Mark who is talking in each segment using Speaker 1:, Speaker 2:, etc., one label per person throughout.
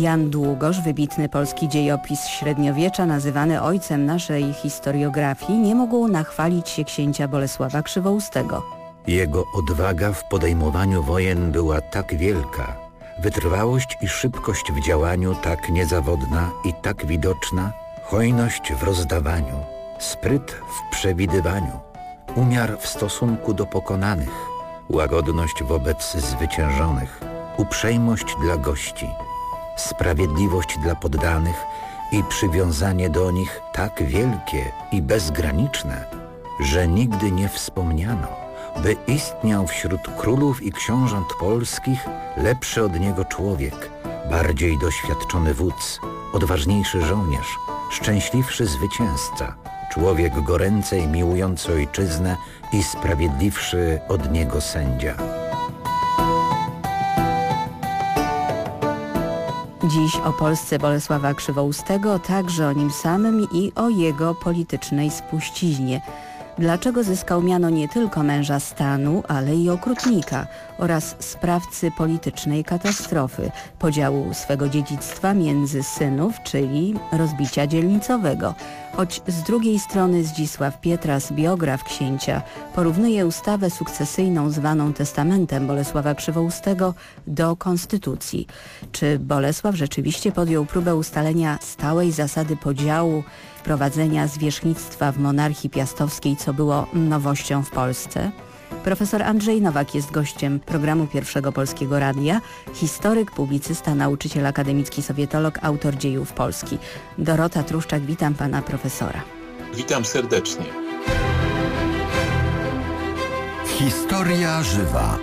Speaker 1: Jan Długosz, wybitny polski dziejopis średniowiecza, nazywany ojcem naszej historiografii, nie mógł nachwalić się księcia Bolesława Krzywoustego.
Speaker 2: Jego odwaga w podejmowaniu wojen była tak wielka, wytrwałość i szybkość w działaniu tak niezawodna i tak widoczna, hojność w rozdawaniu, spryt w przewidywaniu, umiar w stosunku do pokonanych, łagodność wobec zwyciężonych, uprzejmość dla gości, sprawiedliwość dla poddanych i przywiązanie do nich tak wielkie i bezgraniczne, że nigdy nie wspomniano, by istniał wśród królów i książąt polskich lepszy od niego człowiek, bardziej doświadczony wódz, odważniejszy żołnierz, szczęśliwszy zwycięzca, człowiek goręcej miłujący ojczyznę i sprawiedliwszy od niego sędzia.
Speaker 1: Dziś o Polsce Bolesława Krzywoustego, także o nim samym i o jego politycznej spuściźnie – Dlaczego zyskał miano nie tylko męża stanu, ale i okrutnika oraz sprawcy politycznej katastrofy, podziału swego dziedzictwa między synów, czyli rozbicia dzielnicowego. Choć z drugiej strony Zdzisław Pietras, biograf księcia, porównuje ustawę sukcesyjną zwaną testamentem Bolesława Krzywoustego do konstytucji. Czy Bolesław rzeczywiście podjął próbę ustalenia stałej zasady podziału wprowadzenia zwierzchnictwa w monarchii piastowskiej, co było nowością w Polsce. Profesor Andrzej Nowak jest gościem programu Pierwszego Polskiego Radia, historyk, publicysta, nauczyciel akademicki, sowietolog, autor dziejów Polski. Dorota Truszczak, witam pana profesora.
Speaker 3: Witam serdecznie.
Speaker 4: Historia żywa.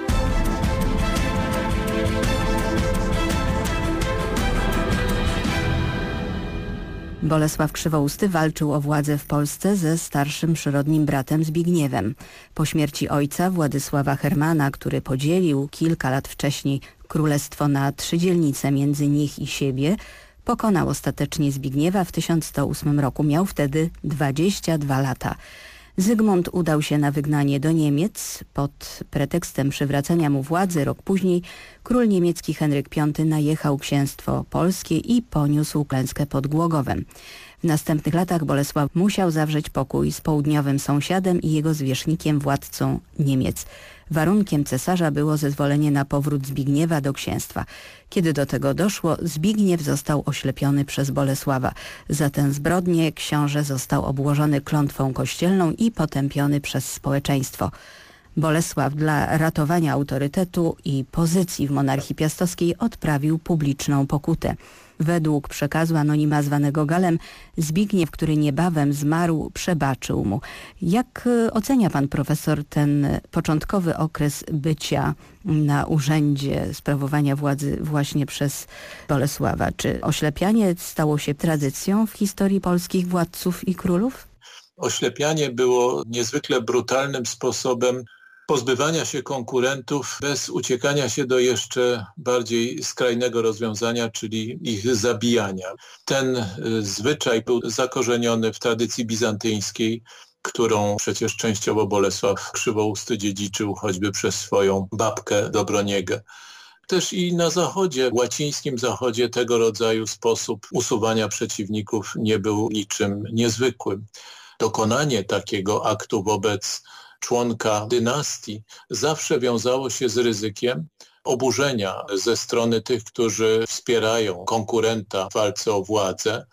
Speaker 1: Bolesław Krzywousty walczył o władzę w Polsce ze starszym przyrodnim bratem Zbigniewem. Po śmierci ojca Władysława Hermana, który podzielił kilka lat wcześniej królestwo na trzy dzielnice między nich i siebie, pokonał ostatecznie Zbigniewa w 1108 roku. Miał wtedy 22 lata. Zygmunt udał się na wygnanie do Niemiec. Pod pretekstem przywracania mu władzy rok później król niemiecki Henryk V najechał księstwo polskie i poniósł klęskę pod Głogowem. W następnych latach Bolesław musiał zawrzeć pokój z południowym sąsiadem i jego zwierzchnikiem władcą Niemiec. Warunkiem cesarza było zezwolenie na powrót Zbigniewa do księstwa. Kiedy do tego doszło, Zbigniew został oślepiony przez Bolesława. Za tę zbrodnię książę został obłożony klątwą kościelną i potępiony przez społeczeństwo. Bolesław dla ratowania autorytetu i pozycji w monarchii piastowskiej odprawił publiczną pokutę. Według przekazu anonima zwanego Galem, Zbigniew, który niebawem zmarł, przebaczył mu. Jak e, ocenia pan profesor ten początkowy okres bycia na urzędzie sprawowania władzy właśnie przez Bolesława? Czy oślepianie stało się tradycją w historii polskich władców i królów?
Speaker 3: Oślepianie było niezwykle brutalnym sposobem pozbywania się konkurentów bez uciekania się do jeszcze bardziej skrajnego rozwiązania, czyli ich zabijania. Ten y, zwyczaj był zakorzeniony w tradycji bizantyjskiej, którą przecież częściowo Bolesław Krzywousty dziedziczył choćby przez swoją babkę Dobroniegę. Też i na zachodzie, łacińskim zachodzie tego rodzaju sposób usuwania przeciwników nie był niczym niezwykłym. Dokonanie takiego aktu wobec członka dynastii zawsze wiązało się z ryzykiem oburzenia ze strony tych, którzy wspierają konkurenta w walce o władzę,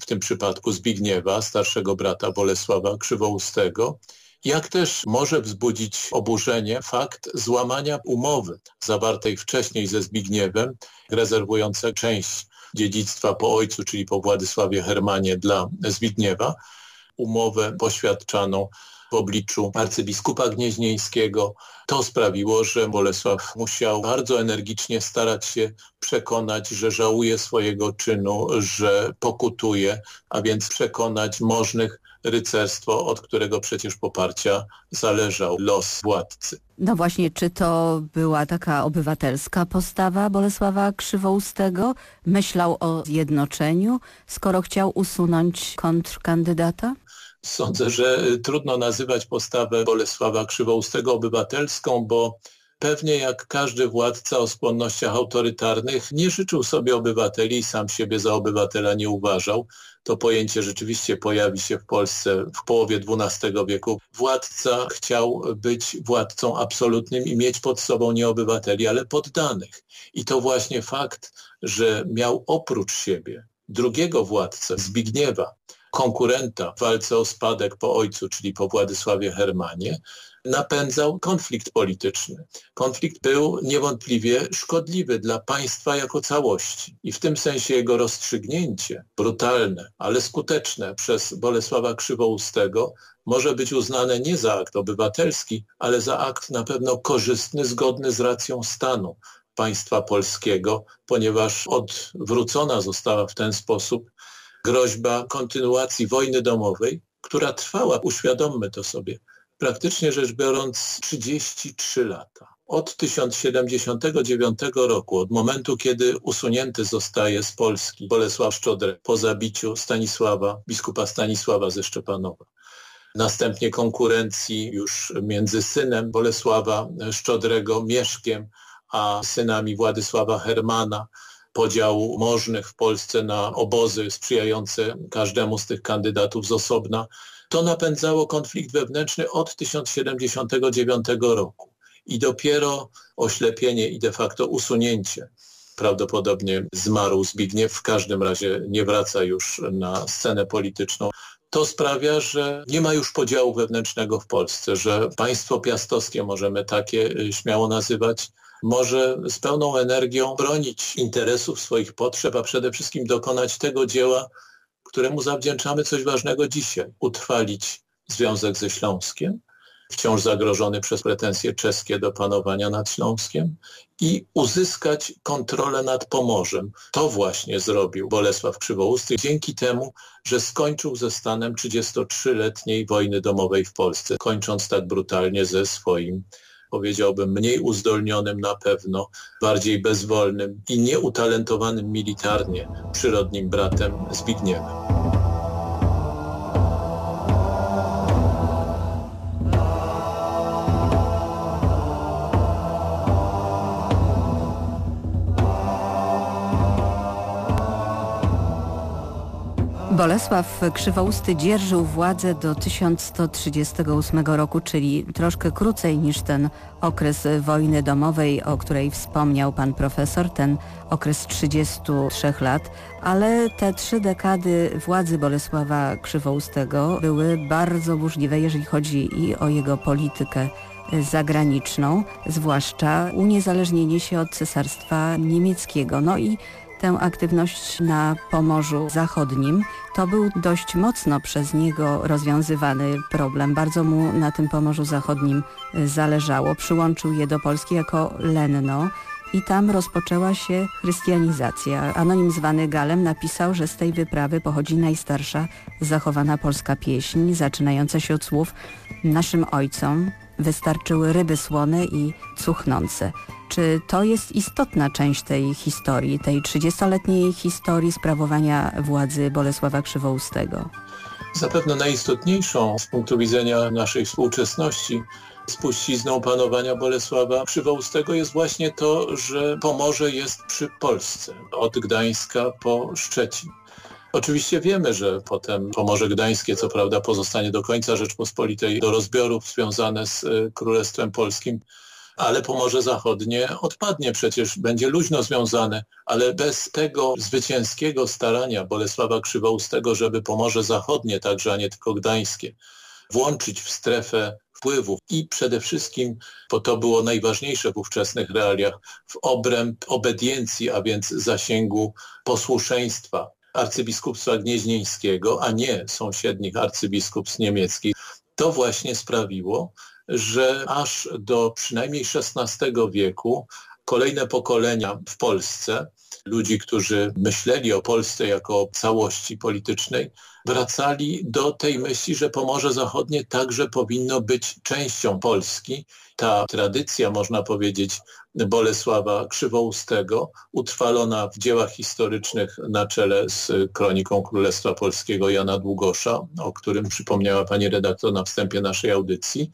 Speaker 3: w tym przypadku Zbigniewa, starszego brata Bolesława Krzywoustego, jak też może wzbudzić oburzenie fakt złamania umowy zawartej wcześniej ze Zbigniewem, rezerwującej część dziedzictwa po ojcu, czyli po Władysławie Hermanie dla Zbigniewa, umowę poświadczaną w obliczu arcybiskupa gnieźnieńskiego. To sprawiło, że Bolesław musiał bardzo energicznie starać się przekonać, że żałuje swojego czynu, że pokutuje, a więc przekonać możnych rycerstwo, od którego przecież poparcia zależał los władcy.
Speaker 1: No właśnie, czy to była taka obywatelska postawa Bolesława Krzywoustego? Myślał o zjednoczeniu, skoro chciał usunąć kontrkandydata?
Speaker 3: Sądzę, że trudno nazywać postawę Bolesława Krzywoustego obywatelską, bo pewnie jak każdy władca o skłonnościach autorytarnych nie życzył sobie obywateli i sam siebie za obywatela nie uważał. To pojęcie rzeczywiście pojawi się w Polsce w połowie XII wieku. Władca chciał być władcą absolutnym i mieć pod sobą nie obywateli, ale poddanych. I to właśnie fakt, że miał oprócz siebie drugiego władcę, Zbigniewa, konkurenta w walce o spadek po ojcu, czyli po Władysławie Hermanie, napędzał konflikt polityczny. Konflikt był niewątpliwie szkodliwy dla państwa jako całości i w tym sensie jego rozstrzygnięcie, brutalne, ale skuteczne przez Bolesława Krzywoustego może być uznane nie za akt obywatelski, ale za akt na pewno korzystny, zgodny z racją stanu państwa polskiego, ponieważ odwrócona została w ten sposób groźba kontynuacji wojny domowej, która trwała, uświadommy to sobie, praktycznie rzecz biorąc 33 lata. Od 1079 roku, od momentu, kiedy usunięty zostaje z Polski Bolesław Szczodrek po zabiciu Stanisława, biskupa Stanisława ze Szczepanowa. Następnie konkurencji już między synem Bolesława Szczodrego, Mieszkiem, a synami Władysława Hermana, podziału możnych w Polsce na obozy sprzyjające każdemu z tych kandydatów z osobna. To napędzało konflikt wewnętrzny od 1079 roku. I dopiero oślepienie i de facto usunięcie prawdopodobnie zmarł Zbigniew, w każdym razie nie wraca już na scenę polityczną. To sprawia, że nie ma już podziału wewnętrznego w Polsce, że państwo piastowskie, możemy takie y, śmiało nazywać, może z pełną energią bronić interesów swoich potrzeb, a przede wszystkim dokonać tego dzieła, któremu zawdzięczamy coś ważnego dzisiaj. Utrwalić związek ze Śląskiem, wciąż zagrożony przez pretensje czeskie do panowania nad Śląskiem i uzyskać kontrolę nad Pomorzem. To właśnie zrobił Bolesław Krzywousty dzięki temu, że skończył ze stanem 33-letniej wojny domowej w Polsce, kończąc tak brutalnie ze swoim powiedziałbym, mniej uzdolnionym na pewno, bardziej bezwolnym i nieutalentowanym militarnie przyrodnim bratem Zbigniewem.
Speaker 1: Bolesław Krzywousty dzierżył władzę do 1138 roku, czyli troszkę krócej niż ten okres wojny domowej, o której wspomniał pan profesor, ten okres 33 lat, ale te trzy dekady władzy Bolesława Krzywoustego były bardzo burzliwe, jeżeli chodzi i o jego politykę zagraniczną, zwłaszcza uniezależnienie się od cesarstwa niemieckiego. No i tę aktywność na Pomorzu Zachodnim. To był dość mocno przez niego rozwiązywany problem. Bardzo mu na tym Pomorzu Zachodnim y, zależało. Przyłączył je do Polski jako Lenno i tam rozpoczęła się chrystianizacja. Anonim zwany Galem napisał, że z tej wyprawy pochodzi najstarsza zachowana polska pieśń, zaczynająca się od słów Naszym ojcom wystarczyły ryby słone i cuchnące. Czy to jest istotna część tej historii, tej 30-letniej historii sprawowania władzy Bolesława Krzywoustego?
Speaker 3: Zapewne najistotniejszą z punktu widzenia naszej współczesności spuścizną panowania Bolesława Krzywoustego jest właśnie to, że Pomorze jest przy Polsce, od Gdańska po Szczecin. Oczywiście wiemy, że potem Pomorze Gdańskie, co prawda, pozostanie do końca Rzeczpospolitej do rozbiorów związane z e, Królestwem Polskim, ale Pomorze Zachodnie odpadnie, przecież będzie luźno związane, ale bez tego zwycięskiego starania Bolesława Krzywoustego, żeby Pomorze Zachodnie, także a nie tylko Gdańskie, włączyć w strefę wpływów. I przede wszystkim, bo to było najważniejsze w ówczesnych realiach, w obręb obediencji, a więc zasięgu posłuszeństwa arcybiskupstwa gnieźnieńskiego, a nie sąsiednich arcybiskupstw niemieckich, to właśnie sprawiło, że aż do przynajmniej XVI wieku kolejne pokolenia w Polsce, ludzi, którzy myśleli o Polsce jako o całości politycznej, wracali do tej myśli, że Pomorze Zachodnie także powinno być częścią Polski. Ta tradycja, można powiedzieć, Bolesława Krzywoustego, utrwalona w dziełach historycznych na czele z kroniką Królestwa Polskiego Jana Długosza, o którym przypomniała pani redaktor na wstępie naszej audycji,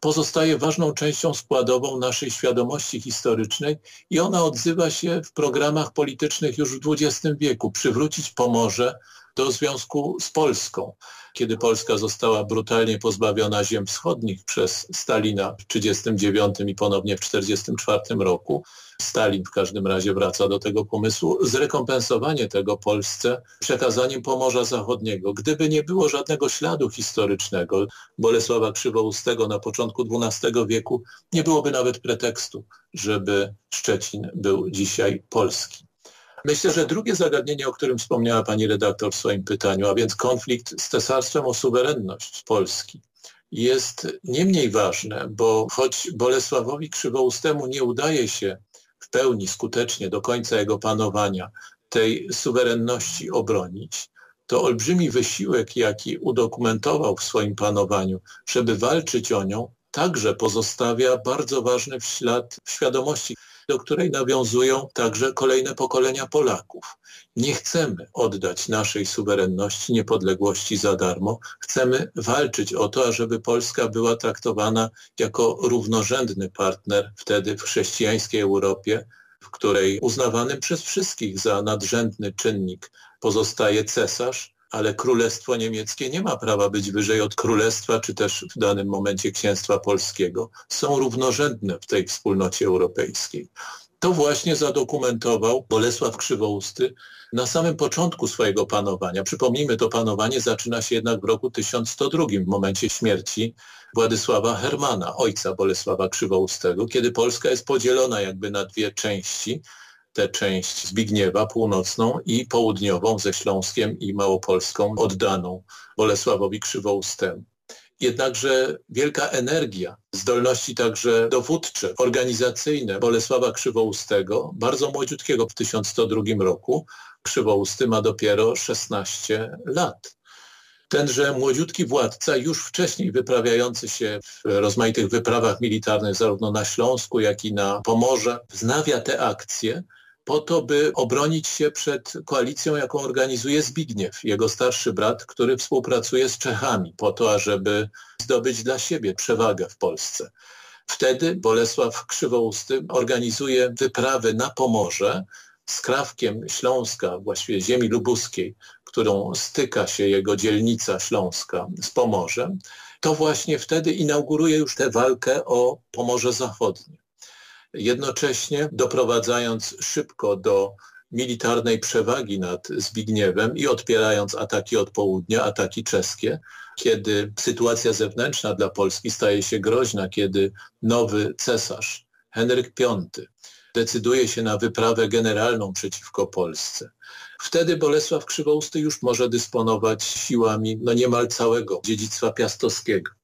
Speaker 3: pozostaje ważną częścią składową naszej świadomości historycznej i ona odzywa się w programach politycznych już w XX wieku. Przywrócić Pomorze do związku z Polską. Kiedy Polska została brutalnie pozbawiona ziem wschodnich przez Stalina w 1939 i ponownie w 1944 roku, Stalin w każdym razie wraca do tego pomysłu, zrekompensowanie tego Polsce przekazaniem Pomorza Zachodniego. Gdyby nie było żadnego śladu historycznego Bolesława Krzywoustego na początku XII wieku, nie byłoby nawet pretekstu, żeby Szczecin był dzisiaj polski. Myślę, że drugie zagadnienie, o którym wspomniała pani redaktor w swoim pytaniu, a więc konflikt z cesarstwem o suwerenność Polski, jest nie mniej ważne, bo choć Bolesławowi Krzywoustemu nie udaje się w pełni skutecznie do końca jego panowania tej suwerenności obronić, to olbrzymi wysiłek, jaki udokumentował w swoim panowaniu, żeby walczyć o nią, także pozostawia bardzo ważny ślad w świadomości do której nawiązują także kolejne pokolenia Polaków. Nie chcemy oddać naszej suwerenności, niepodległości za darmo. Chcemy walczyć o to, ażeby Polska była traktowana jako równorzędny partner wtedy w chrześcijańskiej Europie, w której uznawanym przez wszystkich za nadrzędny czynnik pozostaje cesarz, ale Królestwo Niemieckie nie ma prawa być wyżej od Królestwa, czy też w danym momencie Księstwa Polskiego. Są równorzędne w tej wspólnocie europejskiej. To właśnie zadokumentował Bolesław Krzywousty na samym początku swojego panowania. Przypomnijmy, to panowanie zaczyna się jednak w roku 1102, w momencie śmierci Władysława Hermana, ojca Bolesława Krzywoustego, kiedy Polska jest podzielona jakby na dwie części tę część Zbigniewa północną i południową ze Śląskiem i Małopolską oddaną Bolesławowi Krzywoustemu. Jednakże wielka energia, zdolności także dowódcze, organizacyjne Bolesława Krzywoustego, bardzo młodziutkiego w 1102 roku, Krzywousty ma dopiero 16 lat. Tenże młodziutki władca, już wcześniej wyprawiający się w rozmaitych wyprawach militarnych zarówno na Śląsku, jak i na Pomorze, wznawia te akcje po to, by obronić się przed koalicją, jaką organizuje Zbigniew, jego starszy brat, który współpracuje z Czechami, po to, ażeby zdobyć dla siebie przewagę w Polsce. Wtedy Bolesław Krzywousty organizuje wyprawy na Pomorze z Krawkiem Śląska, właściwie ziemi lubuskiej, którą styka się jego dzielnica Śląska z Pomorzem. To właśnie wtedy inauguruje już tę walkę o Pomorze Zachodnie jednocześnie doprowadzając szybko do militarnej przewagi nad Zbigniewem i odpierając ataki od południa, ataki czeskie, kiedy sytuacja zewnętrzna dla Polski staje się groźna, kiedy nowy cesarz, Henryk V, decyduje się na wyprawę generalną przeciwko Polsce. Wtedy Bolesław Krzywousty już może dysponować siłami no niemal całego dziedzictwa piastowskiego.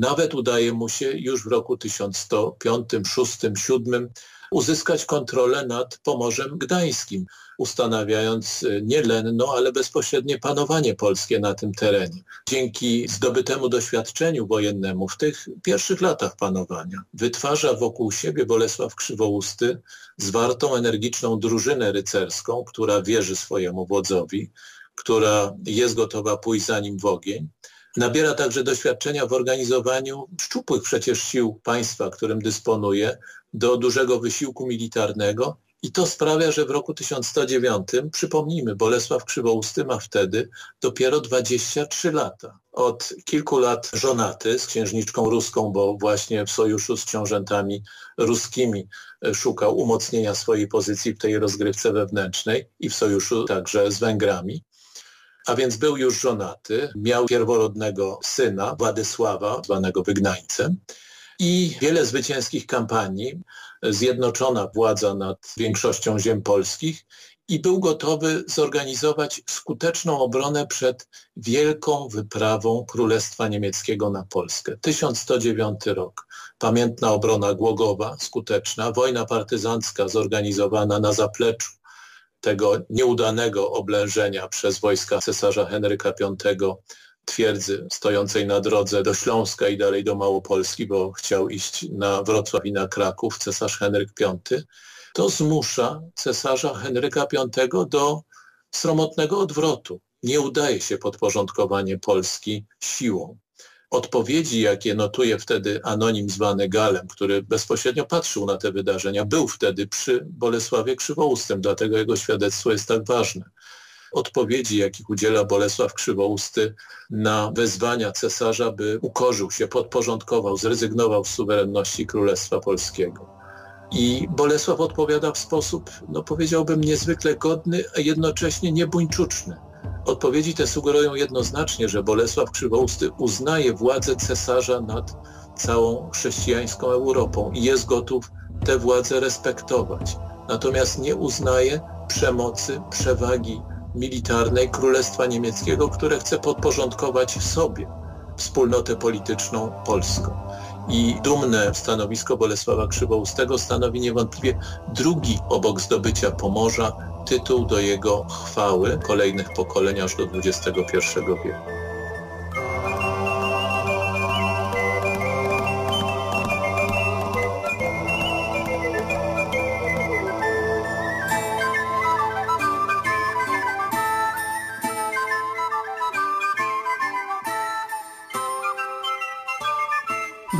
Speaker 3: Nawet udaje mu się już w roku 1105, 6, 7 uzyskać kontrolę nad Pomorzem Gdańskim, ustanawiając e, nie lenno, ale bezpośrednie panowanie polskie na tym terenie. Dzięki zdobytemu doświadczeniu wojennemu w tych pierwszych latach panowania wytwarza wokół siebie Bolesław Krzywousty zwartą, energiczną drużynę rycerską, która wierzy swojemu wodzowi, która jest gotowa pójść za nim w ogień Nabiera także doświadczenia w organizowaniu szczupłych przecież sił państwa, którym dysponuje, do dużego wysiłku militarnego i to sprawia, że w roku 1109, przypomnijmy, Bolesław Krzywousty ma wtedy dopiero 23 lata. Od kilku lat żonaty z księżniczką ruską, bo właśnie w sojuszu z książętami ruskimi szukał umocnienia swojej pozycji w tej rozgrywce wewnętrznej i w sojuszu także z Węgrami a więc był już żonaty, miał pierworodnego syna, Władysława, zwanego wygnańcem i wiele zwycięskich kampanii, zjednoczona władza nad większością ziem polskich i był gotowy zorganizować skuteczną obronę przed wielką wyprawą Królestwa Niemieckiego na Polskę. 1109 rok. Pamiętna obrona Głogowa, skuteczna, wojna partyzancka zorganizowana na zapleczu tego nieudanego oblężenia przez wojska cesarza Henryka V twierdzy stojącej na drodze do Śląska i dalej do Małopolski, bo chciał iść na Wrocław i na Kraków, cesarz Henryk V, to zmusza cesarza Henryka V do sromotnego odwrotu. Nie udaje się podporządkowanie Polski siłą. Odpowiedzi, jakie notuje wtedy anonim zwany Galem, który bezpośrednio patrzył na te wydarzenia, był wtedy przy Bolesławie Krzywoustym, dlatego jego świadectwo jest tak ważne. Odpowiedzi, jakich udziela Bolesław Krzywousty na wezwania cesarza, by ukorzył się, podporządkował, zrezygnował z suwerenności Królestwa Polskiego. I Bolesław odpowiada w sposób, no powiedziałbym, niezwykle godny, a jednocześnie niebuńczuczny Odpowiedzi te sugerują jednoznacznie, że Bolesław Krzywousty uznaje władzę cesarza nad całą chrześcijańską Europą i jest gotów tę władzę respektować. Natomiast nie uznaje przemocy, przewagi militarnej Królestwa Niemieckiego, które chce podporządkować sobie wspólnotę polityczną polską. I dumne stanowisko Bolesława Krzywoustego stanowi niewątpliwie drugi obok zdobycia Pomorza tytuł do jego chwały kolejnych pokoleń aż do XXI wieku.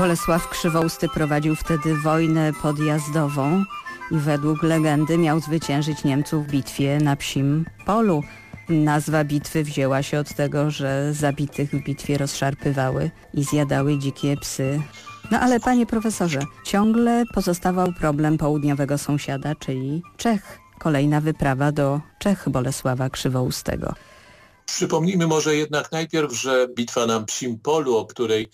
Speaker 1: Bolesław Krzywousty prowadził wtedy wojnę podjazdową i według legendy miał zwyciężyć Niemców w bitwie na Psim Polu. Nazwa bitwy wzięła się od tego, że zabitych w bitwie rozszarpywały i zjadały dzikie psy. No ale panie profesorze, ciągle pozostawał problem południowego sąsiada, czyli Czech. Kolejna wyprawa do Czech Bolesława Krzywoustego.
Speaker 3: Przypomnijmy może jednak najpierw, że bitwa na Psim Polu, o której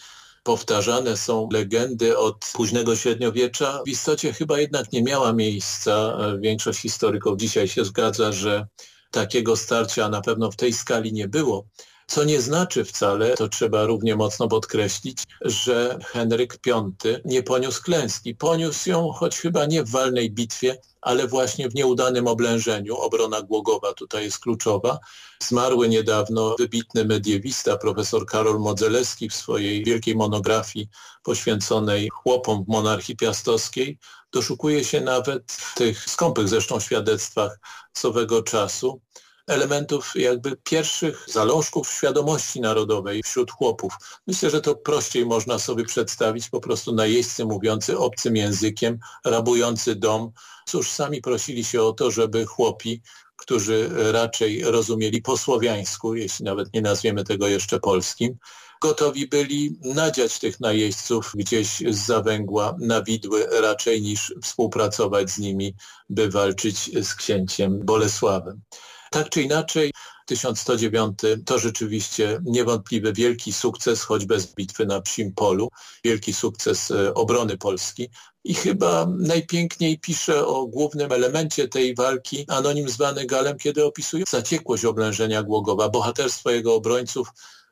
Speaker 3: powtarzane są legendy od późnego średniowiecza, w istocie chyba jednak nie miała miejsca. Większość historyków dzisiaj się zgadza, że takiego starcia na pewno w tej skali nie było. Co nie znaczy wcale, to trzeba równie mocno podkreślić, że Henryk V nie poniósł klęski. Poniósł ją, choć chyba nie w walnej bitwie, ale właśnie w nieudanym oblężeniu. Obrona Głogowa tutaj jest kluczowa. Zmarły niedawno wybitny mediewista, profesor Karol Modzelewski w swojej wielkiej monografii poświęconej chłopom w monarchii piastowskiej doszukuje się nawet w tych skąpych zresztą świadectwach z owego czasu elementów jakby pierwszych zalążków świadomości narodowej wśród chłopów. Myślę, że to prościej można sobie przedstawić po prostu najeźdźcy mówiący obcym językiem, rabujący dom. Cóż, sami prosili się o to, żeby chłopi którzy raczej rozumieli po słowiańsku, jeśli nawet nie nazwiemy tego jeszcze polskim, gotowi byli nadziać tych najeźdźców gdzieś z zawęgła na widły raczej niż współpracować z nimi, by walczyć z księciem Bolesławem. Tak czy inaczej 1109 to rzeczywiście niewątpliwy wielki sukces, choć bez bitwy na psim polu, wielki sukces e, obrony Polski. I chyba najpiękniej pisze o głównym elemencie tej walki anonim zwany Galem, kiedy opisuje zaciekłość oblężenia Głogowa, bohaterstwo jego obrońców,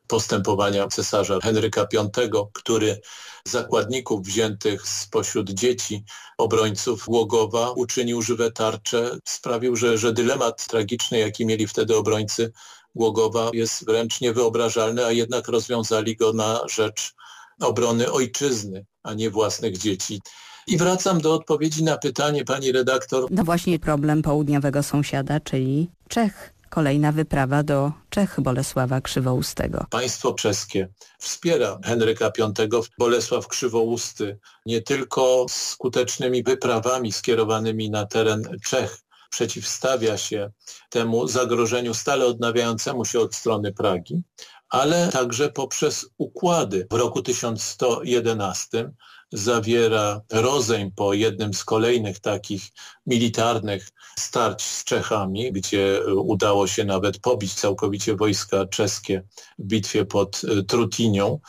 Speaker 3: postępowania cesarza Henryka V, który zakładników wziętych spośród dzieci obrońców Głogowa uczynił żywe tarcze, sprawił, że, że dylemat tragiczny, jaki mieli wtedy obrońcy Głogowa jest wręcz niewyobrażalny, a jednak rozwiązali go na rzecz obrony ojczyzny, a nie własnych dzieci. I wracam do odpowiedzi na pytanie pani redaktor.
Speaker 1: No właśnie problem południowego sąsiada, czyli Czech kolejna wyprawa do Czech Bolesława Krzywoustego.
Speaker 3: Państwo czeskie wspiera Henryka V. Bolesław Krzywousty nie tylko skutecznymi wyprawami skierowanymi na teren Czech, przeciwstawia się temu zagrożeniu stale odnawiającemu się od strony Pragi, ale także poprzez układy. W roku 1111 zawiera rozejm po jednym z kolejnych takich militarnych starć z Czechami, gdzie udało się nawet pobić całkowicie wojska czeskie w bitwie pod e, Trutinią.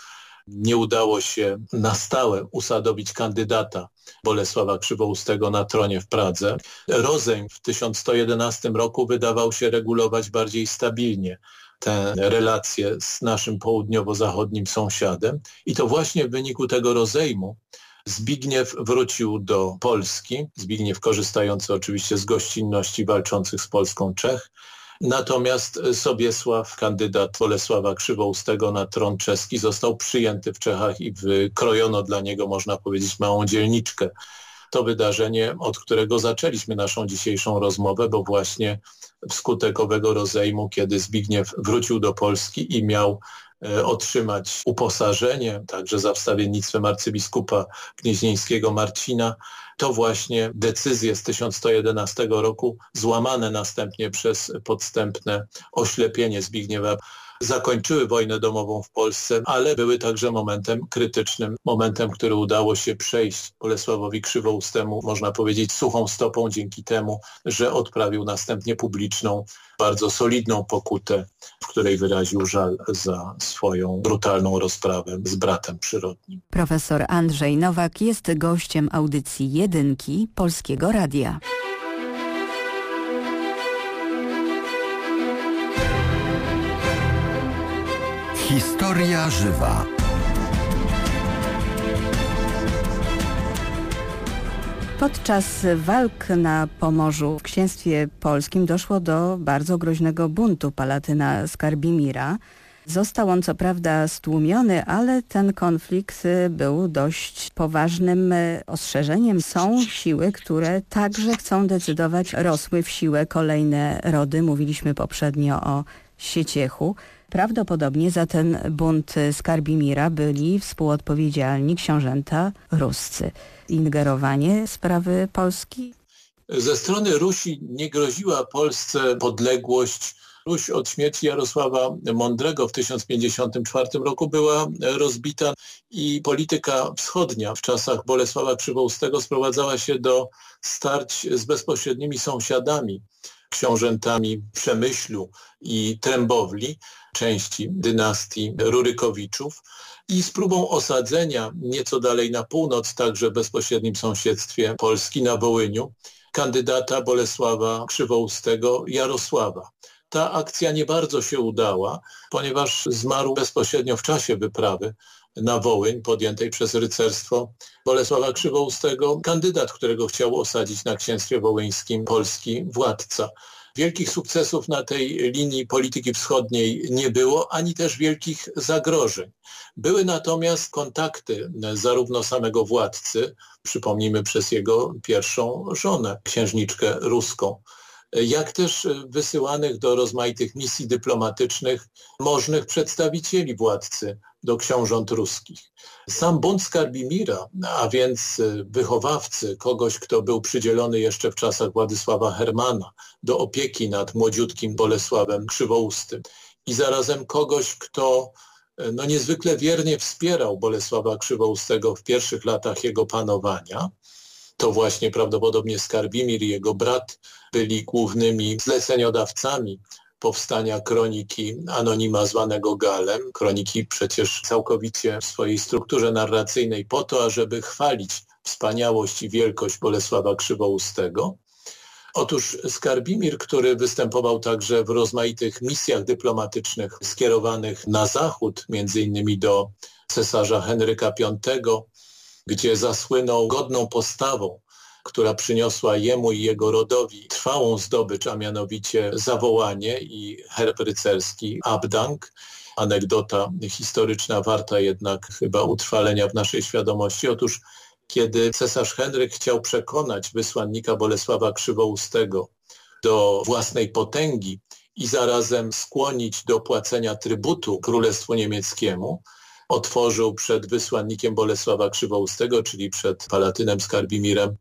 Speaker 3: Nie udało się na stałe usadowić kandydata Bolesława Krzywoustego na tronie w Pradze. Rozejm w 1111 roku wydawał się regulować bardziej stabilnie te relacje z naszym południowo-zachodnim sąsiadem. I to właśnie w wyniku tego rozejmu Zbigniew wrócił do Polski, Zbigniew korzystający oczywiście z gościnności walczących z Polską Czech, Natomiast Sobiesław, kandydat Bolesława Krzywoustego na tron czeski, został przyjęty w Czechach i wykrojono dla niego, można powiedzieć, małą dzielniczkę. To wydarzenie, od którego zaczęliśmy naszą dzisiejszą rozmowę, bo właśnie wskutek owego rozejmu, kiedy Zbigniew wrócił do Polski i miał e, otrzymać uposażenie, także za wstawiennictwem arcybiskupa gnieźnieńskiego Marcina, to właśnie decyzje z 1111 roku, złamane następnie przez podstępne oślepienie Zbigniewa zakończyły wojnę domową w Polsce, ale były także momentem krytycznym, momentem, który udało się przejść Bolesławowi Krzywoustemu, można powiedzieć, suchą stopą dzięki temu, że odprawił następnie publiczną, bardzo solidną pokutę, w której wyraził żal za swoją brutalną rozprawę z bratem przyrodnim.
Speaker 1: Profesor Andrzej Nowak jest gościem audycji Jedynki Polskiego Radia.
Speaker 4: Historia żywa.
Speaker 1: Podczas walk na Pomorzu w księstwie polskim doszło do bardzo groźnego buntu Palatyna Skarbimira. Został on co prawda stłumiony, ale ten konflikt był dość poważnym ostrzeżeniem. Są siły, które także chcą decydować, rosły w siłę kolejne rody. Mówiliśmy poprzednio o Sieciechu. Prawdopodobnie za ten bunt Skarbimira byli współodpowiedzialni książęta ruscy. Ingerowanie sprawy Polski?
Speaker 3: Ze strony Rusi nie groziła Polsce podległość. Ruś od śmierci Jarosława Mądrego w 1054 roku była rozbita i polityka wschodnia w czasach Bolesława Krzywoustego sprowadzała się do starć z bezpośrednimi sąsiadami książętami Przemyślu i Trębowli, części dynastii Rurykowiczów i z próbą osadzenia nieco dalej na północ, także w bezpośrednim sąsiedztwie Polski na Wołyniu, kandydata Bolesława Krzywoustego Jarosława. Ta akcja nie bardzo się udała, ponieważ zmarł bezpośrednio w czasie wyprawy na Wołyń podjętej przez rycerstwo Bolesława Krzywoustego, kandydat, którego chciał osadzić na księstwie wołyńskim polski władca. Wielkich sukcesów na tej linii polityki wschodniej nie było, ani też wielkich zagrożeń. Były natomiast kontakty zarówno samego władcy, przypomnijmy przez jego pierwszą żonę, księżniczkę ruską, jak też wysyłanych do rozmaitych misji dyplomatycznych możnych przedstawicieli władcy do książąt ruskich. Sam bunt Skarbimira, a więc wychowawcy, kogoś, kto był przydzielony jeszcze w czasach Władysława Hermana do opieki nad młodziutkim Bolesławem Krzywoustym i zarazem kogoś, kto no, niezwykle wiernie wspierał Bolesława Krzywoustego w pierwszych latach jego panowania, to właśnie prawdopodobnie Skarbimir i jego brat byli głównymi zleceniodawcami powstania kroniki anonima zwanego Galem. Kroniki przecież całkowicie w swojej strukturze narracyjnej po to, ażeby chwalić wspaniałość i wielkość Bolesława Krzywoustego. Otóż Skarbimir, który występował także w rozmaitych misjach dyplomatycznych skierowanych na zachód, między innymi do cesarza Henryka V, gdzie zasłynął godną postawą, która przyniosła jemu i jego rodowi trwałą zdobycz, a mianowicie zawołanie i herb rycerski Abdank. Anegdota historyczna warta jednak chyba utrwalenia w naszej świadomości. Otóż kiedy cesarz Henryk chciał przekonać wysłannika Bolesława Krzywoustego do własnej potęgi i zarazem skłonić do płacenia trybutu Królestwu Niemieckiemu, otworzył przed wysłannikiem Bolesława Krzywoustego, czyli przed Palatynem Skarbimirem,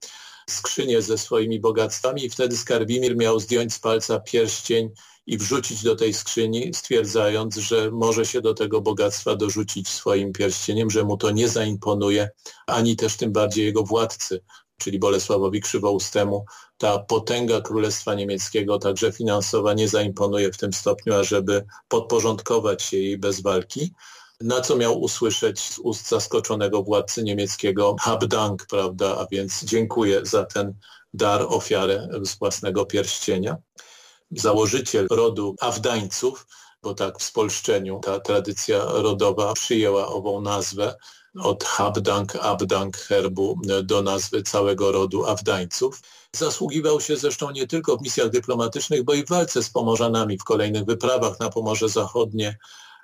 Speaker 3: skrzynię ze swoimi bogactwami. I wtedy Skarbimir miał zdjąć z palca pierścień i wrzucić do tej skrzyni, stwierdzając, że może się do tego bogactwa dorzucić swoim pierścieniem, że mu to nie zaimponuje, ani też tym bardziej jego władcy, czyli Bolesławowi Krzywoustemu, ta potęga Królestwa Niemieckiego, także finansowa, nie zaimponuje w tym stopniu, ażeby podporządkować się jej bez walki na co miał usłyszeć z ust zaskoczonego władcy niemieckiego Habdank, prawda, a więc dziękuję za ten dar, ofiarę z własnego pierścienia. Założyciel rodu Awdańców, bo tak w spolszczeniu ta tradycja rodowa przyjęła ową nazwę, od Habdank, Abdank herbu do nazwy całego rodu Awdańców. Zasługiwał się zresztą nie tylko w misjach dyplomatycznych, bo i w walce z Pomorzanami w kolejnych wyprawach na Pomorze Zachodnie,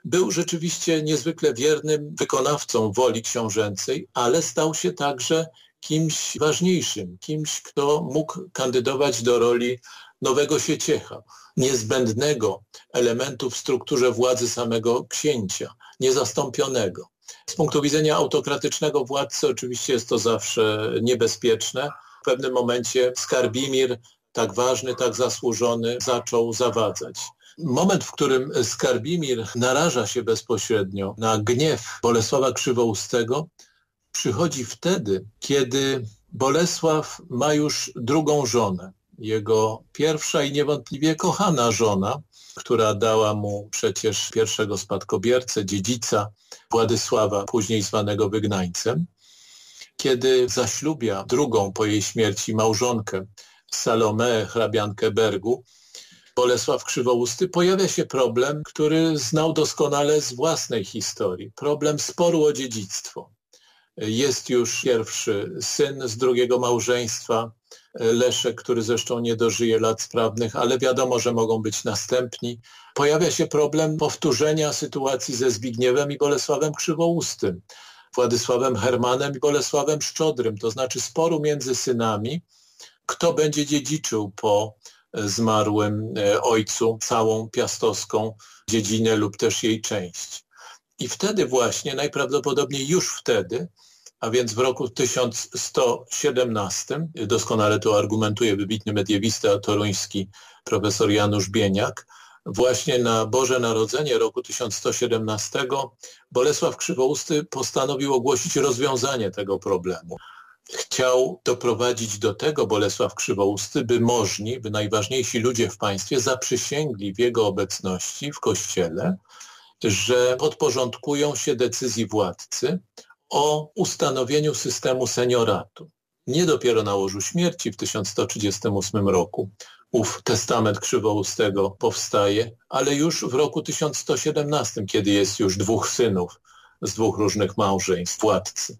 Speaker 3: był rzeczywiście niezwykle wiernym wykonawcą woli książęcej, ale stał się także kimś ważniejszym, kimś, kto mógł kandydować do roli nowego sieciecha, niezbędnego elementu w strukturze władzy samego księcia, niezastąpionego. Z punktu widzenia autokratycznego władcy oczywiście jest to zawsze niebezpieczne. W pewnym momencie Skarbimir, tak ważny, tak zasłużony, zaczął zawadzać. Moment, w którym Skarbimir naraża się bezpośrednio na gniew Bolesława Krzywoustego, przychodzi wtedy, kiedy Bolesław ma już drugą żonę. Jego pierwsza i niewątpliwie kochana żona, która dała mu przecież pierwszego spadkobiercę, dziedzica Władysława, później zwanego wygnańcem. Kiedy zaślubia drugą po jej śmierci małżonkę, Salomę, hrabiankę Bergu, Bolesław Krzywousty, pojawia się problem, który znał doskonale z własnej historii. Problem sporu o dziedzictwo. Jest już pierwszy syn z drugiego małżeństwa, Leszek, który zresztą nie dożyje lat sprawnych, ale wiadomo, że mogą być następni. Pojawia się problem powtórzenia sytuacji ze Zbigniewem i Bolesławem Krzywoustym, Władysławem Hermanem i Bolesławem Szczodrym, to znaczy sporu między synami, kto będzie dziedziczył po zmarłym e, ojcu całą piastowską dziedzinę lub też jej część. I wtedy właśnie, najprawdopodobniej już wtedy, a więc w roku 1117, doskonale to argumentuje wybitny mediewista toruński profesor Janusz Bieniak, właśnie na Boże Narodzenie roku 1117 Bolesław Krzywousty postanowił ogłosić rozwiązanie tego problemu. Chciał doprowadzić do tego Bolesław Krzywousty, by możni, by najważniejsi ludzie w państwie zaprzysięgli w jego obecności w kościele, że podporządkują się decyzji władcy o ustanowieniu systemu senioratu. Nie dopiero na łożu śmierci w 1138 roku ów testament Krzywoustego powstaje, ale już w roku 1117, kiedy jest już dwóch synów z dwóch różnych małżeństw władcy.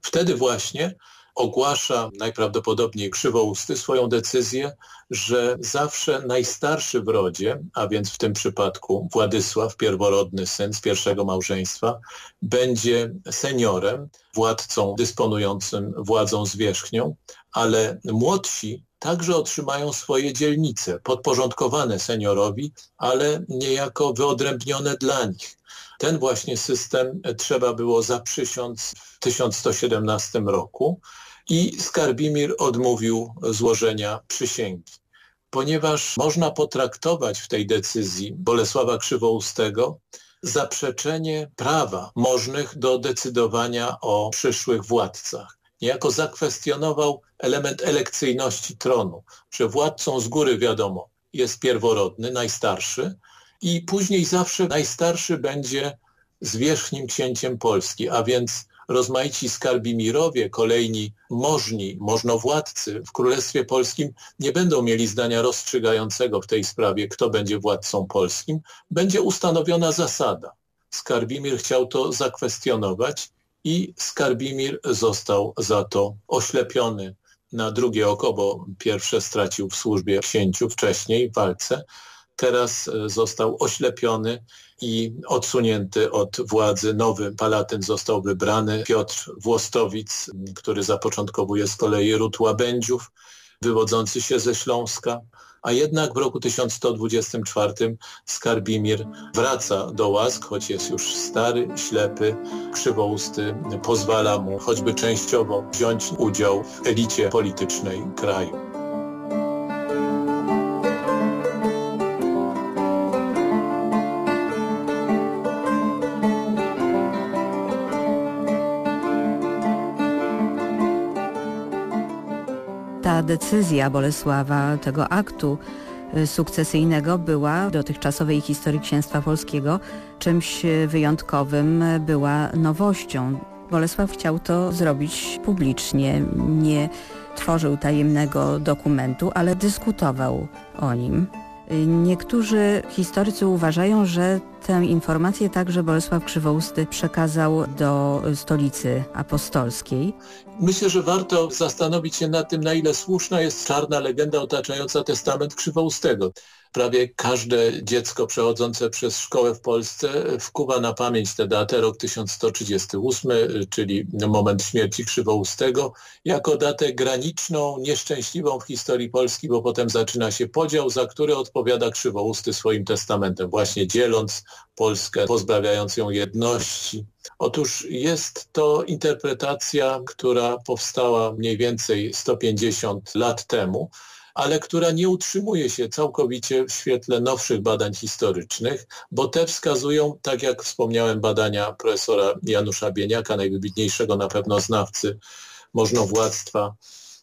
Speaker 3: Wtedy właśnie ogłasza najprawdopodobniej krzywousty swoją decyzję, że zawsze najstarszy w rodzie, a więc w tym przypadku Władysław, pierworodny syn z pierwszego małżeństwa, będzie seniorem, władcą dysponującym władzą zwierzchnią, ale młodsi także otrzymają swoje dzielnice, podporządkowane seniorowi, ale niejako wyodrębnione dla nich. Ten właśnie system trzeba było zaprzysiąc w 1117 roku i Skarbimir odmówił złożenia przysięgi. Ponieważ można potraktować w tej decyzji Bolesława Krzywoustego zaprzeczenie prawa możnych do decydowania o przyszłych władcach. Niejako zakwestionował element elekcyjności tronu, że władcą z góry wiadomo jest pierworodny, najstarszy i później zawsze najstarszy będzie zwierzchnim księciem Polski, a więc rozmaici skarbimirowie, kolejni możni, możnowładcy w Królestwie Polskim nie będą mieli zdania rozstrzygającego w tej sprawie, kto będzie władcą polskim. Będzie ustanowiona zasada. Skarbimir chciał to zakwestionować i Skarbimir został za to oślepiony na drugie oko, bo pierwsze stracił w służbie księciu wcześniej w walce. Teraz e, został oślepiony i odsunięty od władzy. Nowy palatyn został wybrany. Piotr Włostowic, który zapoczątkowuje z kolei ród Łabędziów, wywodzący się ze Śląska. A jednak w roku 1124 Skarbimir wraca do łask, choć jest już stary, ślepy, krzywousty, pozwala mu choćby częściowo wziąć udział w elicie politycznej kraju.
Speaker 1: Decyzja Bolesława, tego aktu y, sukcesyjnego była w dotychczasowej historii księstwa polskiego czymś wyjątkowym, była nowością. Bolesław chciał to zrobić publicznie, nie tworzył tajemnego dokumentu, ale dyskutował o nim. Niektórzy historycy uważają, że tę informację także Bolesław Krzywousty przekazał do stolicy apostolskiej.
Speaker 3: Myślę, że warto zastanowić się nad tym, na ile słuszna jest czarna legenda otaczająca testament Krzywoustego. Prawie każde dziecko przechodzące przez szkołę w Polsce wkuwa na pamięć tę datę, rok 1138, czyli moment śmierci Krzywoustego, jako datę graniczną, nieszczęśliwą w historii Polski, bo potem zaczyna się podział, za który odpowiada Krzywousty swoim testamentem, właśnie dzieląc Polskę, pozbawiając ją jedności. Otóż jest to interpretacja, która powstała mniej więcej 150 lat temu, ale która nie utrzymuje się całkowicie w świetle nowszych badań historycznych, bo te wskazują, tak jak wspomniałem, badania profesora Janusza Bieniaka, najwybitniejszego na pewno znawcy możnowładztwa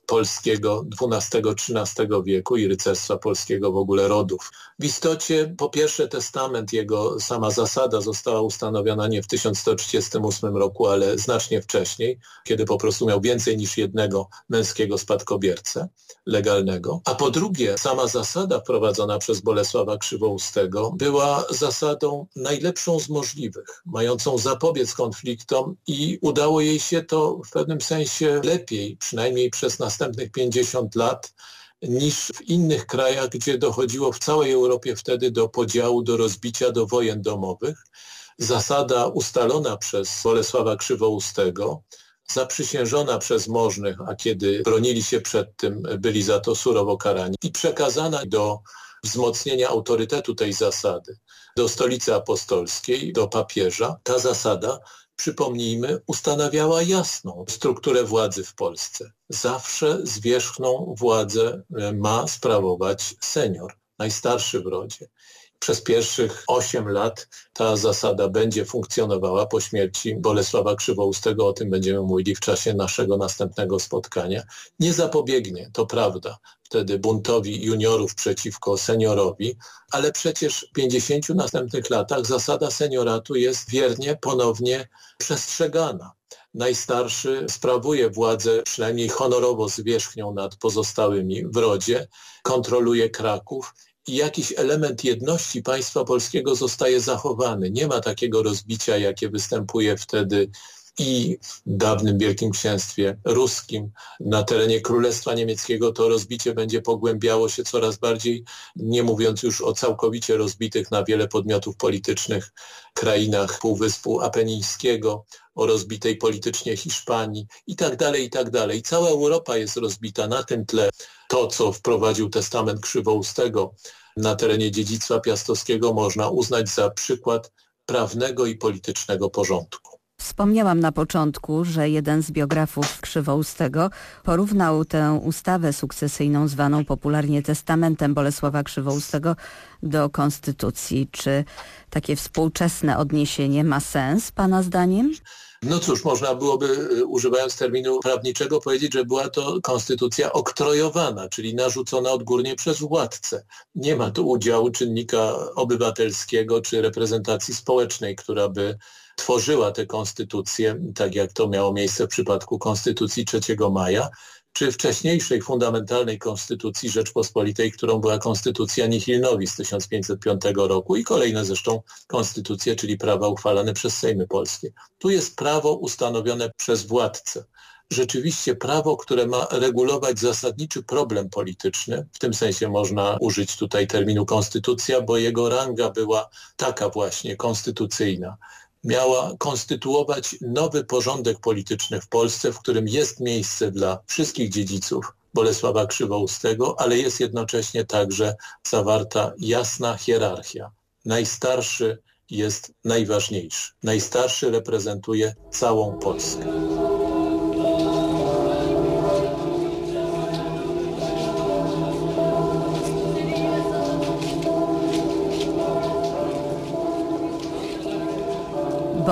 Speaker 3: polskiego XII-XIII wieku i rycerstwa polskiego w ogóle rodów. W istocie po pierwsze testament, jego sama zasada została ustanowiona nie w 1138 roku, ale znacznie wcześniej, kiedy po prostu miał więcej niż jednego męskiego spadkobiercę legalnego. A po drugie, sama zasada wprowadzona przez Bolesława Krzywoustego była zasadą najlepszą z możliwych, mającą zapobiec konfliktom i udało jej się to w pewnym sensie lepiej, przynajmniej przez następnych 50 lat, niż w innych krajach, gdzie dochodziło w całej Europie wtedy do podziału, do rozbicia, do wojen domowych. Zasada ustalona przez Bolesława Krzywoustego, zaprzysiężona przez możnych, a kiedy bronili się przed tym, byli za to surowo karani i przekazana do wzmocnienia autorytetu tej zasady do stolicy apostolskiej, do papieża, ta zasada przypomnijmy, ustanawiała jasną strukturę władzy w Polsce. Zawsze zwierzchną władzę e, ma sprawować senior, najstarszy w rodzie. Przez pierwszych 8 lat ta zasada będzie funkcjonowała po śmierci Bolesława Krzywoustego. O tym będziemy mówili w czasie naszego następnego spotkania. Nie zapobiegnie, to prawda, wtedy buntowi juniorów przeciwko seniorowi, ale przecież w 50 następnych latach zasada senioratu jest wiernie ponownie przestrzegana. Najstarszy sprawuje władzę przynajmniej honorowo zwierzchnią nad pozostałymi w rodzie, kontroluje Kraków jakiś element jedności państwa polskiego zostaje zachowany. Nie ma takiego rozbicia, jakie występuje wtedy i w dawnym Wielkim Księstwie Ruskim na terenie Królestwa Niemieckiego to rozbicie będzie pogłębiało się coraz bardziej, nie mówiąc już o całkowicie rozbitych na wiele podmiotów politycznych krainach Półwyspu Apenińskiego, o rozbitej politycznie Hiszpanii i tak dalej, i tak dalej. Cała Europa jest rozbita na tym tle. To, co wprowadził testament Krzywoustego na terenie dziedzictwa piastowskiego można uznać za przykład prawnego i politycznego porządku.
Speaker 1: Wspomniałam na początku, że jeden z biografów Krzywoustego porównał tę ustawę sukcesyjną zwaną popularnie testamentem Bolesława Krzywoustego do konstytucji. Czy takie współczesne odniesienie ma sens Pana zdaniem?
Speaker 3: No cóż, można byłoby y, używając terminu prawniczego powiedzieć, że była to konstytucja oktrojowana, czyli narzucona odgórnie przez władcę. Nie ma tu udziału czynnika obywatelskiego czy reprezentacji społecznej, która by tworzyła tę konstytucję, tak jak to miało miejsce w przypadku Konstytucji 3 maja, czy wcześniejszej fundamentalnej konstytucji Rzeczpospolitej, którą była konstytucja Nihilnowi z 1505 roku i kolejne zresztą konstytucje, czyli prawa uchwalane przez Sejmy Polskie. Tu jest prawo ustanowione przez władcę. Rzeczywiście prawo, które ma regulować zasadniczy problem polityczny, w tym sensie można użyć tutaj terminu konstytucja, bo jego ranga była taka właśnie konstytucyjna miała konstytuować nowy porządek polityczny w Polsce, w którym jest miejsce dla wszystkich dziedziców Bolesława Krzywoustego, ale jest jednocześnie także zawarta jasna hierarchia. Najstarszy jest najważniejszy. Najstarszy reprezentuje całą Polskę.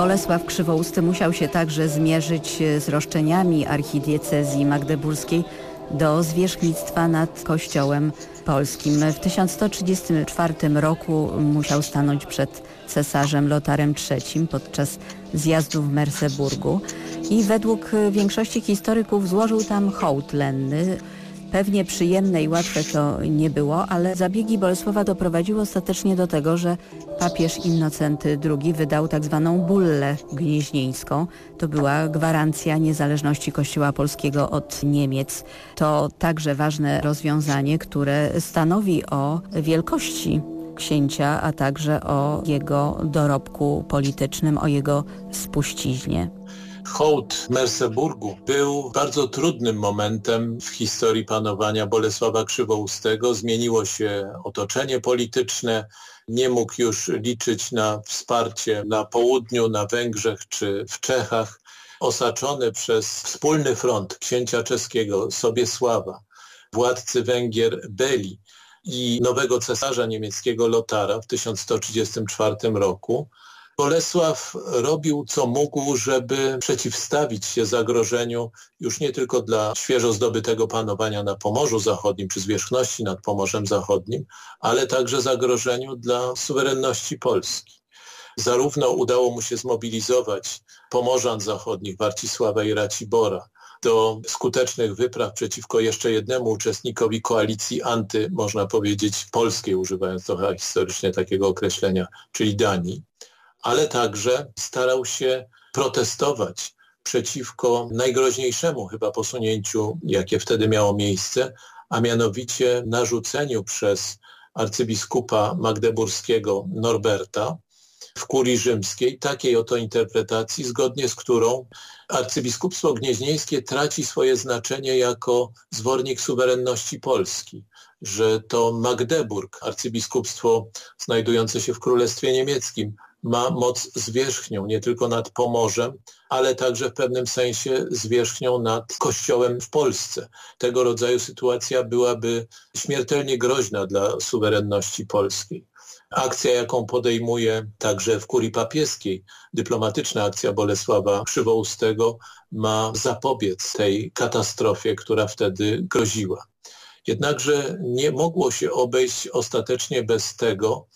Speaker 1: Bolesław Krzywousty musiał się także zmierzyć z roszczeniami archidiecezji magdeburskiej do zwierzchnictwa nad Kościołem Polskim. W 1134 roku musiał stanąć przed cesarzem Lotarem III podczas zjazdu w Merseburgu i według większości historyków złożył tam hołd lenny Pewnie przyjemne i łatwe to nie było, ale zabiegi Bolesława doprowadziły ostatecznie do tego, że papież Innocenty II wydał tak zwaną bullę gnieźnieńską. To była gwarancja niezależności Kościoła Polskiego od Niemiec. To także ważne rozwiązanie, które stanowi o wielkości księcia, a także o jego dorobku politycznym, o jego spuściźnie.
Speaker 3: Hołd Merseburgu był bardzo trudnym momentem w historii panowania Bolesława Krzywoustego. Zmieniło się otoczenie polityczne, nie mógł już liczyć na wsparcie na południu, na Węgrzech czy w Czechach. Osaczony przez wspólny front księcia czeskiego Sobiesława, władcy Węgier Beli i nowego cesarza niemieckiego Lotara w 1134 roku, Bolesław robił co mógł, żeby przeciwstawić się zagrożeniu już nie tylko dla świeżo zdobytego panowania na Pomorzu Zachodnim czy zwierzchności nad Pomorzem Zachodnim, ale także zagrożeniu dla suwerenności Polski. Zarówno udało mu się zmobilizować Pomorzan Zachodnich, Warcisława i Racibora, do skutecznych wypraw przeciwko jeszcze jednemu uczestnikowi koalicji anty, można powiedzieć, polskiej, używając trochę historycznie takiego określenia, czyli Danii ale także starał się protestować przeciwko najgroźniejszemu chyba posunięciu, jakie wtedy miało miejsce, a mianowicie narzuceniu przez arcybiskupa magdeburskiego Norberta w kurii rzymskiej takiej oto interpretacji, zgodnie z którą arcybiskupstwo gnieźnieńskie traci swoje znaczenie jako zwornik suwerenności Polski, że to Magdeburg, arcybiskupstwo znajdujące się w Królestwie Niemieckim, ma moc zwierzchnią nie tylko nad Pomorzem, ale także w pewnym sensie zwierzchnią nad Kościołem w Polsce. Tego rodzaju sytuacja byłaby śmiertelnie groźna dla suwerenności polskiej. Akcja, jaką podejmuje także w kurii papieskiej, dyplomatyczna akcja Bolesława Krzywoustego ma zapobiec tej katastrofie, która wtedy groziła. Jednakże nie mogło się obejść ostatecznie bez tego,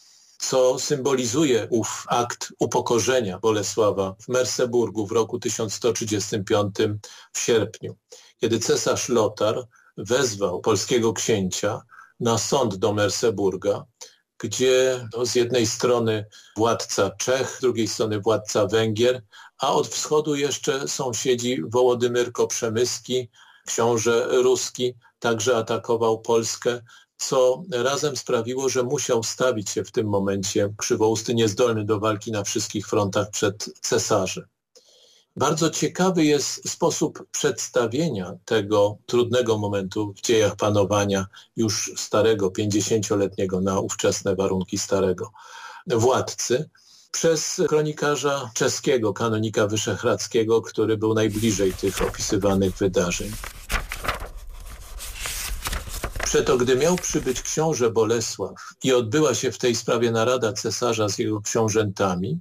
Speaker 3: co symbolizuje ów akt upokorzenia Bolesława w Merseburgu w roku 1135 w sierpniu, kiedy cesarz Lotar wezwał polskiego księcia na sąd do Merseburga, gdzie no, z jednej strony władca Czech, z drugiej strony władca Węgier, a od wschodu jeszcze sąsiedzi Wołodymyrko Przemyski, książę ruski, także atakował Polskę co razem sprawiło, że musiał stawić się w tym momencie krzywousty niezdolny do walki na wszystkich frontach przed cesarzem. Bardzo ciekawy jest sposób przedstawienia tego trudnego momentu w dziejach panowania już starego, pięćdziesięcioletniego na ówczesne warunki starego władcy przez kronikarza czeskiego, kanonika wyszehradzkiego, który był najbliżej tych opisywanych wydarzeń. Przeto gdy miał przybyć książę Bolesław i odbyła się w tej sprawie narada cesarza z jego książętami,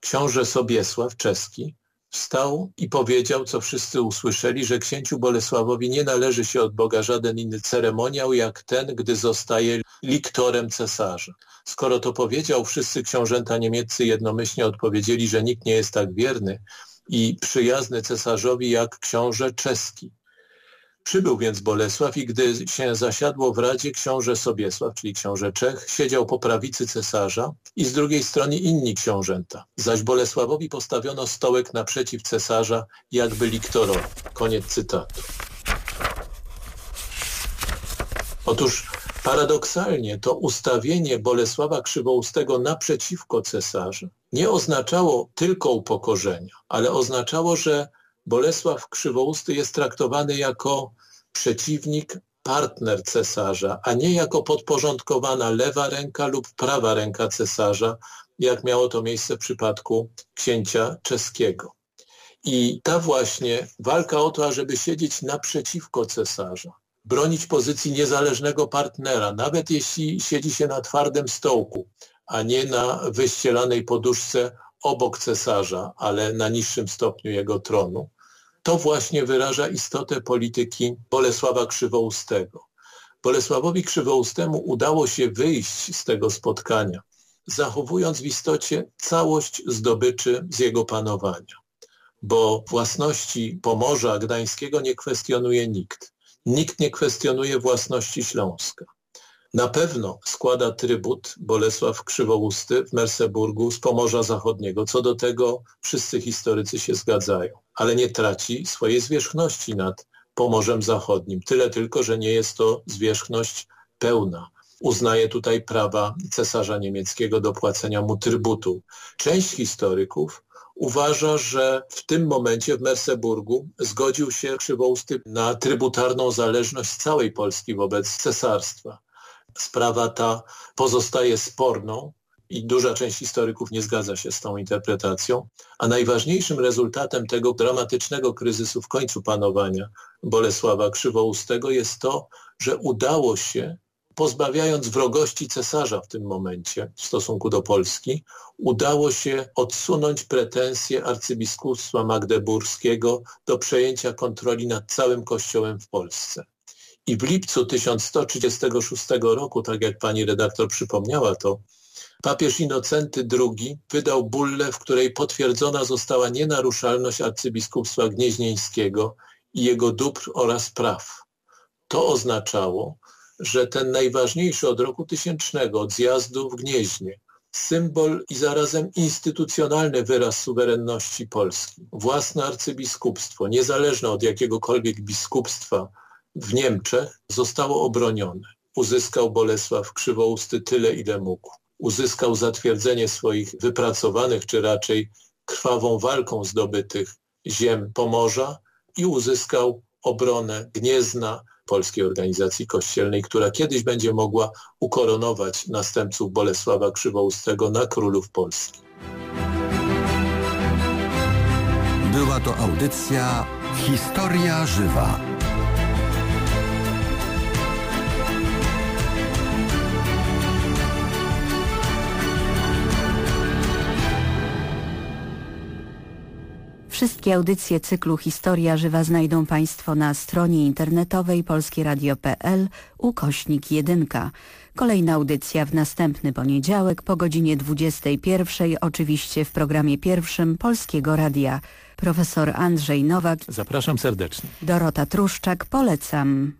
Speaker 3: książę Sobiesław czeski wstał i powiedział, co wszyscy usłyszeli, że księciu Bolesławowi nie należy się od Boga żaden inny ceremoniał, jak ten, gdy zostaje liktorem cesarza. Skoro to powiedział, wszyscy książęta niemieccy jednomyślnie odpowiedzieli, że nikt nie jest tak wierny i przyjazny cesarzowi jak książę czeski. Przybył więc Bolesław i gdy się zasiadło w Radzie książę Sobiesław, czyli książę Czech, siedział po prawicy cesarza i z drugiej strony inni książęta. Zaś Bolesławowi postawiono stołek naprzeciw cesarza, jakby liktorowi. Koniec cytatu. Otóż paradoksalnie to ustawienie Bolesława Krzywoustego naprzeciwko cesarza nie oznaczało tylko upokorzenia, ale oznaczało, że Bolesław Krzywousty jest traktowany jako przeciwnik, partner cesarza, a nie jako podporządkowana lewa ręka lub prawa ręka cesarza, jak miało to miejsce w przypadku księcia czeskiego. I ta właśnie walka o to, ażeby siedzieć naprzeciwko cesarza, bronić pozycji niezależnego partnera, nawet jeśli siedzi się na twardym stołku, a nie na wyścielanej poduszce obok cesarza, ale na niższym stopniu jego tronu, to właśnie wyraża istotę polityki Bolesława Krzywoustego. Bolesławowi Krzywoustemu udało się wyjść z tego spotkania, zachowując w istocie całość zdobyczy z jego panowania, bo własności Pomorza Gdańskiego nie kwestionuje nikt. Nikt nie kwestionuje własności Śląska. Na pewno składa trybut Bolesław Krzywousty w Merseburgu z Pomorza Zachodniego. Co do tego wszyscy historycy się zgadzają, ale nie traci swojej zwierzchności nad Pomorzem Zachodnim. Tyle tylko, że nie jest to zwierzchność pełna. Uznaje tutaj prawa cesarza niemieckiego do płacenia mu trybutu. Część historyków uważa, że w tym momencie w Merseburgu zgodził się Krzywousty na trybutarną zależność całej Polski wobec cesarstwa. Sprawa ta pozostaje sporną i duża część historyków nie zgadza się z tą interpretacją, a najważniejszym rezultatem tego dramatycznego kryzysu w końcu panowania Bolesława Krzywoustego jest to, że udało się pozbawiając wrogości cesarza w tym momencie w stosunku do Polski, udało się odsunąć pretensje arcybiskupstwa magdeburskiego do przejęcia kontroli nad całym kościołem w Polsce. I w lipcu 1136 roku, tak jak pani redaktor przypomniała to, papież Inocenty II wydał bullę, w której potwierdzona została nienaruszalność arcybiskupstwa gnieźnieńskiego i jego dóbr oraz praw. To oznaczało, że ten najważniejszy od roku tysięcznego, od zjazdu w Gnieźnie, symbol i zarazem instytucjonalny wyraz suwerenności Polski, własne arcybiskupstwo, niezależne od jakiegokolwiek biskupstwa w Niemczech, zostało obronione. Uzyskał Bolesław Krzywousty tyle, ile mógł. Uzyskał zatwierdzenie swoich wypracowanych, czy raczej krwawą walką zdobytych ziem Pomorza i uzyskał obronę Gniezna, Polskiej Organizacji Kościelnej, która kiedyś będzie mogła ukoronować następców Bolesława Krzywoustego na królów Polski.
Speaker 4: Była to audycja Historia Żywa.
Speaker 1: Wszystkie audycje cyklu Historia Żywa znajdą Państwo na stronie internetowej polskieradio.pl ukośnik 1. Kolejna audycja w następny poniedziałek po godzinie 21, oczywiście w programie pierwszym Polskiego Radia. Profesor Andrzej Nowak.
Speaker 5: Zapraszam serdecznie.
Speaker 1: Dorota Truszczak, polecam.